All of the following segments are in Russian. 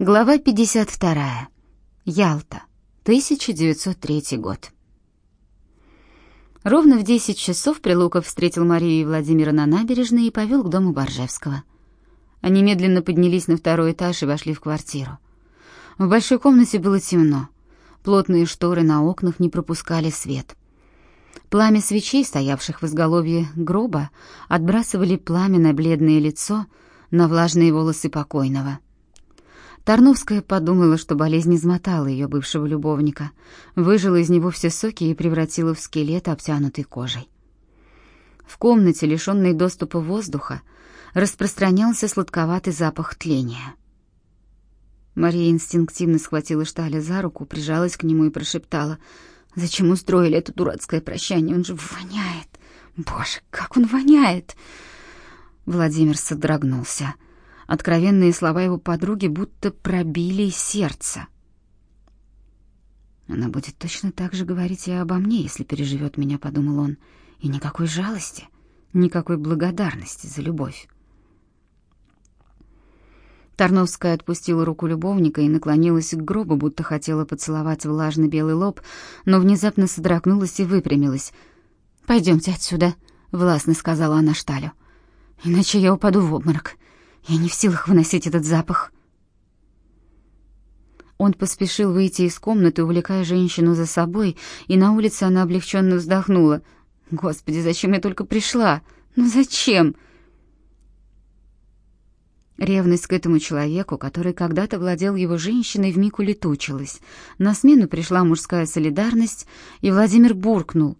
Глава 52. Ялта. 1903 год. Ровно в 10 часов Прилуков встретил Марию и Владимира на набережной и повел к дому Боржевского. Они медленно поднялись на второй этаж и вошли в квартиру. В большой комнате было темно. Плотные шторы на окнах не пропускали свет. Пламя свечей, стоявших в изголовье гроба, отбрасывали пламя на бледное лицо, на влажные волосы покойного. Тарновская подумала, что болезнь измотала ее бывшего любовника, выжила из него все соки и превратила в скелет, обтянутый кожей. В комнате, лишенной доступа воздуха, распространялся сладковатый запах тления. Мария инстинктивно схватила Шталя за руку, прижалась к нему и прошептала, «Зачем устроили это дурацкое прощание? Он же воняет! Боже, как он воняет!» Владимир содрогнулся. Откровенные слова его подруги будто пробили сердце. «Она будет точно так же говорить и обо мне, если переживет меня», — подумал он. «И никакой жалости, никакой благодарности за любовь». Тарновская отпустила руку любовника и наклонилась к гробу, будто хотела поцеловать влажный белый лоб, но внезапно содрогнулась и выпрямилась. «Пойдемте отсюда», — властно сказала она Шталю. «Иначе я упаду в обморок. Я не в силах выносить этот запах. Он поспешил выйти из комнаты, увлекая женщину за собой, и на улице она облегченно вздохнула. «Господи, зачем я только пришла? Ну зачем?» Ревность к этому человеку, который когда-то владел его женщиной, вмиг улетучилась. На смену пришла мужская солидарность, и Владимир буркнул.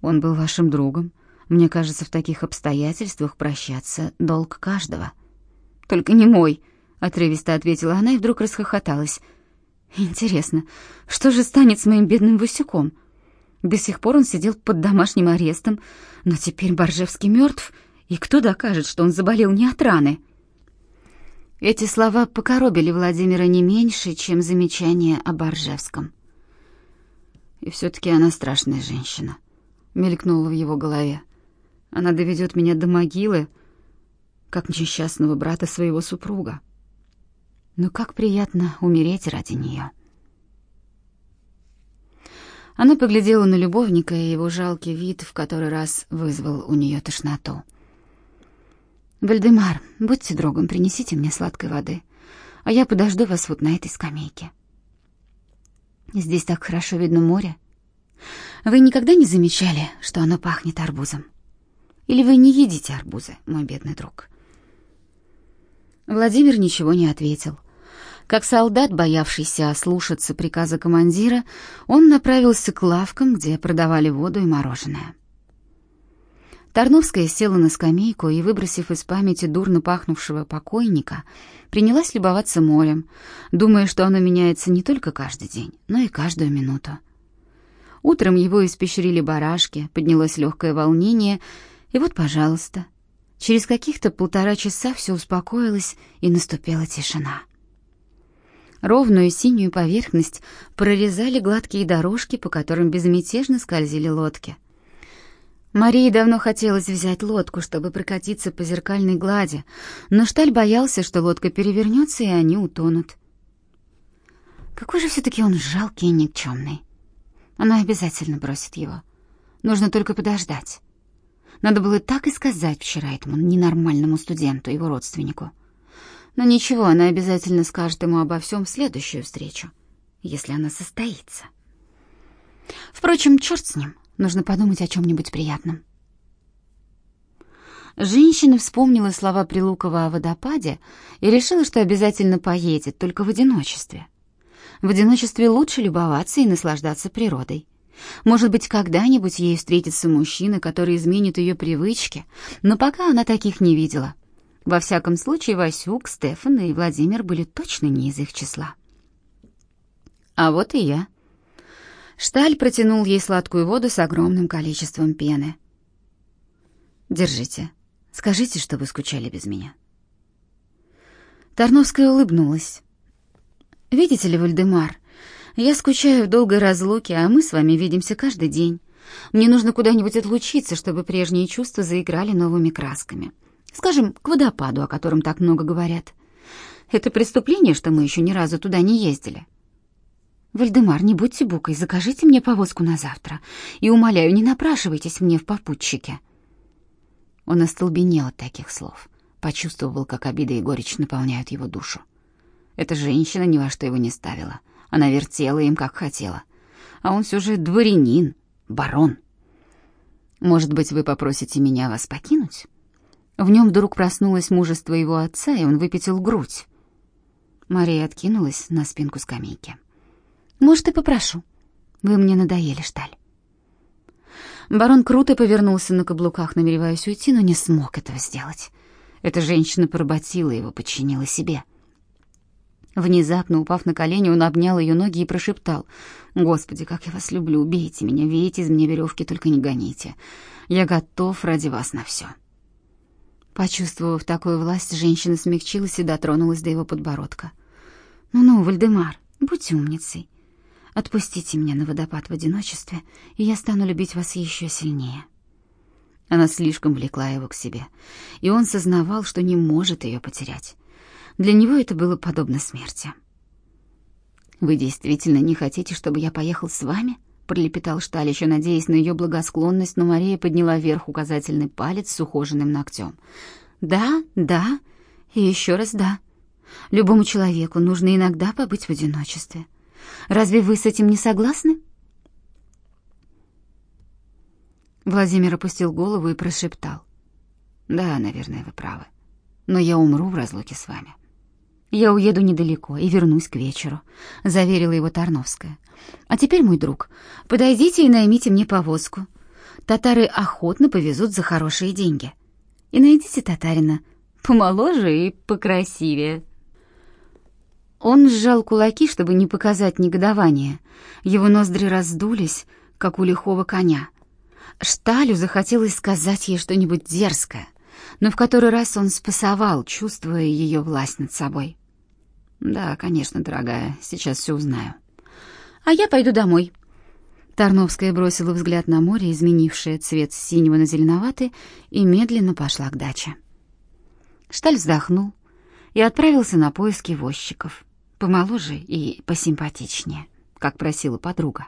«Он был вашим другом. Мне кажется, в таких обстоятельствах прощаться — долг каждого». Только не мой, отрывисто ответила она и вдруг расхохоталась. Интересно, что же станет с моим бедным Васюком? До сих пор он сидел под домашним арестом, но теперь Боржевский мертв, и кто докажет, что он заболел не от раны? Эти слова покоробили Владимира не меньше, чем замечание о Боржевском. И все-таки она страшная женщина, мелькнула в его голове. Она доведет меня до могилы, как несчастного брата своего супруга. Но как приятно умереть ради нее. Она поглядела на любовника, и его жалкий вид в который раз вызвал у нее тошноту. «Вальдемар, будьте другом, принесите мне сладкой воды, а я подожду вас вот на этой скамейке. Здесь так хорошо видно море. Вы никогда не замечали, что оно пахнет арбузом? Или вы не едите арбузы, мой бедный друг?» Владимир ничего не ответил. Как солдат, боявшийся ослушаться приказа командира, он направился к лавкам, где продавали воду и мороженое. Тарновская села на скамейку и, выбросив из памяти дурно пахнувшего покойника, принялась любоваться морем, думая, что оно меняется не только каждый день, но и каждую минуту. Утром его испещрили барашки, поднялось легкое волнение, и вот, пожалуйста, Через каких-то полтора часа все успокоилось, и наступила тишина. Ровную синюю поверхность прорезали гладкие дорожки, по которым безмятежно скользили лодки. Марии давно хотелось взять лодку, чтобы прокатиться по зеркальной глади, но Шталь боялся, что лодка перевернется, и они утонут. Какой же все-таки он жалкий и никчемный. Она обязательно бросит его. Нужно только подождать. Надо было так и сказать вчера этому ненормальному студенту, его родственнику. Но ничего, она обязательно скажет ему обо всем в следующую встречу, если она состоится. Впрочем, черт с ним, нужно подумать о чем-нибудь приятном. Женщина вспомнила слова Прилукова о водопаде и решила, что обязательно поедет, только в одиночестве. В одиночестве лучше любоваться и наслаждаться природой. Может быть, когда-нибудь ей встретится мужчина, который изменит ее привычки, но пока она таких не видела. Во всяком случае, Васюк, Стефан и Владимир были точно не из их числа. А вот и я. Шталь протянул ей сладкую воду с огромным количеством пены. Держите. Скажите, что вы скучали без меня. Тарновская улыбнулась. Видите ли, Вальдемар, я скучаю в долгой разлуке, а мы с вами видимся каждый день. Мне нужно куда-нибудь отлучиться, чтобы прежние чувства заиграли новыми красками. Скажем, к водопаду, о котором так много говорят. Это преступление, что мы еще ни разу туда не ездили. Вальдемар, не будьте букой, закажите мне повозку на завтра. И, умоляю, не напрашивайтесь мне в попутчике. Он остолбенел от таких слов. Почувствовал, как обида и горечь наполняют его душу. Эта женщина ни во что его не ставила. Она вертела им, как хотела. А он все же дворянин, барон. Может быть, вы попросите меня вас покинуть? В нем вдруг проснулось мужество его отца, и он выпятил грудь. Мария откинулась на спинку скамейки. «Может, и попрошу. Вы мне надоели, Шталь». Барон круто повернулся на каблуках, намереваясь уйти, но не смог этого сделать. Эта женщина поработила его, подчинила себе. Внезапно, упав на колени, он обнял ее ноги и прошептал. «Господи, как я вас люблю! Убейте меня, вейте из меня веревки, только не гоните. Я готов ради вас на все». Почувствовав такую власть, женщина смягчилась и дотронулась до его подбородка. «Ну-ну, Вальдемар, будьте умницей. Отпустите меня на водопад в одиночестве, и я стану любить вас еще сильнее». Она слишком влекла его к себе, и он сознавал, что не может ее потерять. Для него это было подобно смерти. «Вы действительно не хотите, чтобы я поехал с вами?» — пролепетал Шталь, еще надеясь на ее благосклонность, но Мария подняла вверх указательный палец с ухоженным ногтем. «Да, да и еще раз да. Любому человеку нужно иногда побыть в одиночестве. Разве вы с этим не согласны?» Владимир опустил голову и прошептал. «Да, наверное, вы правы. Но я умру в разлуке с вами». «Я уеду недалеко и вернусь к вечеру», — заверила его Тарновская. «А теперь, мой друг, подойдите и наймите мне повозку. Татары охотно повезут за хорошие деньги. И найдите татарина помоложе и покрасивее». Он сжал кулаки, чтобы не показать негодования. Его ноздри раздулись, как у лихого коня. Шталю захотелось сказать ей что-нибудь дерзкое, но в который раз он спасовал, чувствуя ее власть над собой. Да, конечно, дорогая, сейчас все узнаю. А я пойду домой. Тарновская бросила взгляд на море, изменившее цвет с синего на зеленоватый, и медленно пошла к даче. Шталь вздохнул и отправился на поиски возчиков, помоложе и посимпатичнее, как просила подруга.